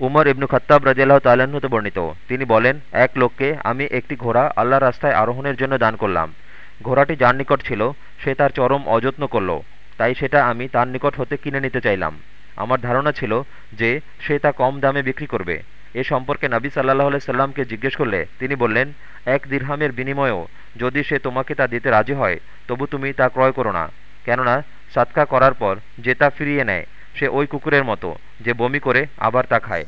উমর ইবনু খত্তাব রাজিয়াল্লাহ তাল্লাহ্নতে বর্ণিত। তিনি বলেন, এক লোককে আমি একটি ঘোড়া আল্লাহ রাস্তায় আরোহণের জন্য দান করলাম। ঘোড়াটি যার নিকট ছিল, সে তার চরম অযত্ন করল। তাই সেটা আমি তার নিকট হতে কিনে নিতে চাইলাম। আমার ধারণা ছিল যে, সে তা কম দামে বিক্রি করবে। এ সম্পর্কে নবী সাল্লাহ সাল্লামকে জিজ্ঞেস করলে, তিনি বললেন, এক দীর্হামের বিনিময়েও যদি সে তোমাকে তা দিতে রাজি হয়, তবু তুমি তা ক্রয় করো না। কেননা সাতকা করার পর যে তা ফিরিয়ে নেয় সে ওই কুকুরের মতো যে বমি করে আবার তা খায়।